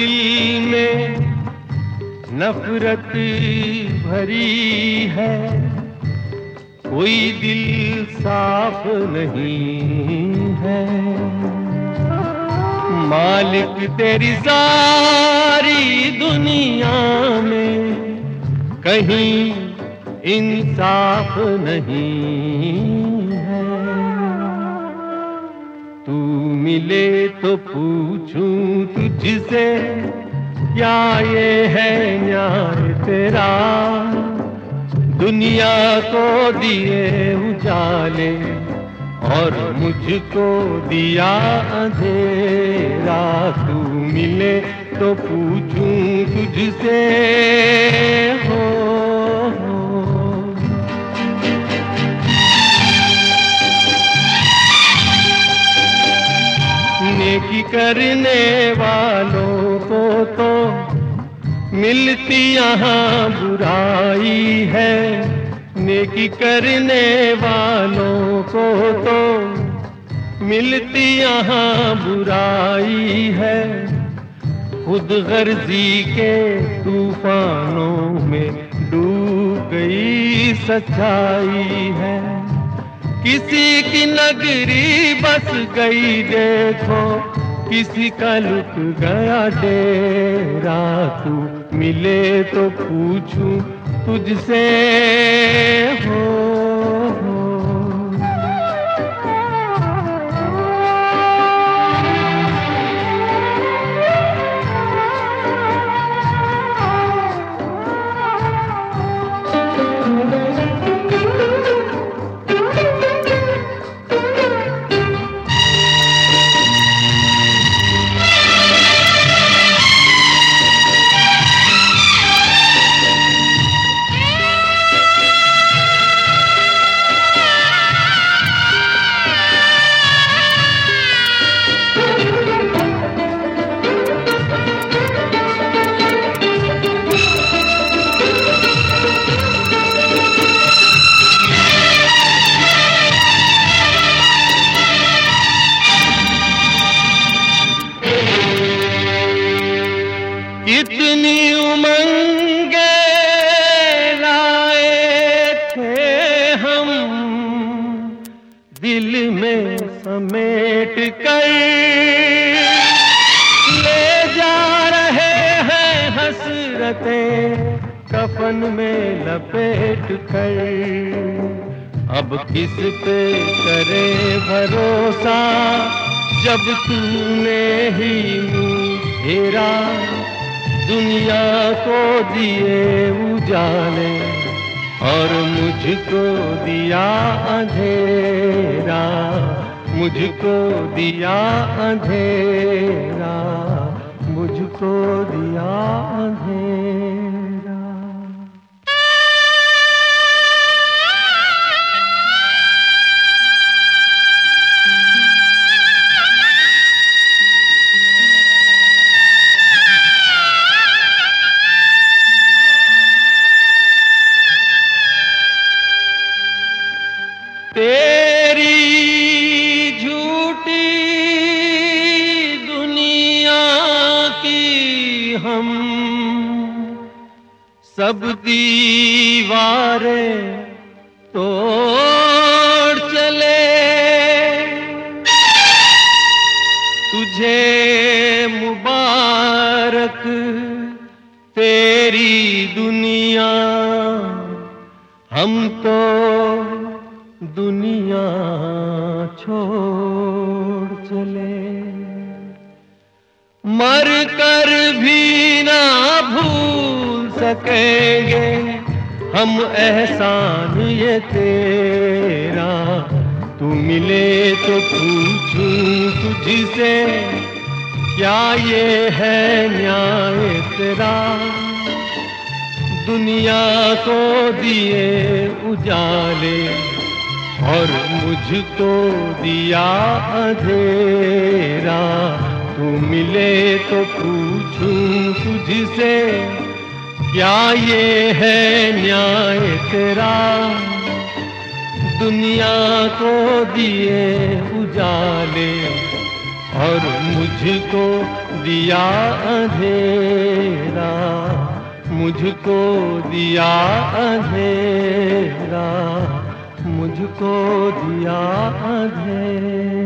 दिल में नफरत भरी है। कोई दिल साफ़ नहीं है। मालिक तेरी सारी दुनिया में कहीं इंसाफ नहीं है। तू मिले तो पूछूँ तुझसे क्या ये है न्याय तेरा। दुनिया को दिए उजाले और मुझको दिया अंधेरा। तू मिले तो पूछूँ तुझसे, हो नेकी करने वालों को तो मिलती यहाँ बुराई है। नेकी करने वालों को तो मिलती यहाँ बुराई है। खुद गर्जी के तूफानों में डूब गई सच्चाई है। किसी की नगरी बस गई देखो किसी का लुक गया डेरा तू मिले तो पूछूँ तुझसे हो, समेट कर। ले जा रहे हैं हसरतें, कफन में लपेट कर। अब किस पे करे भरोसा, जब तूने ही हेरा दुनिया को दिए उजाले, और मुझको दिया अंधेरा। मुझको दिया अंधेरा मुझको दिया अंधेरा। तेरी हम सब दीवारें तोड़ चले। तुझे मुबारक तेरी दुनिया हम तो दुनिया छोड़। मर कर भी ना भूल सकेंगे। हम एहसान ये तेरा। तू मिले तो पूछूँ तुझसे, क्या ये है न्याय तेरा? दुनिया को दिए उजाले, और मुझको दिया अंधेरा। तू मिले तो पूछूँ तुझसे, क्या ये है न्याय तेरा? दुनिया को दिए उजाले और मुझको दिया अंधेरा। मुझको दिया अंधेरा। मुझको दिया अंधेरा।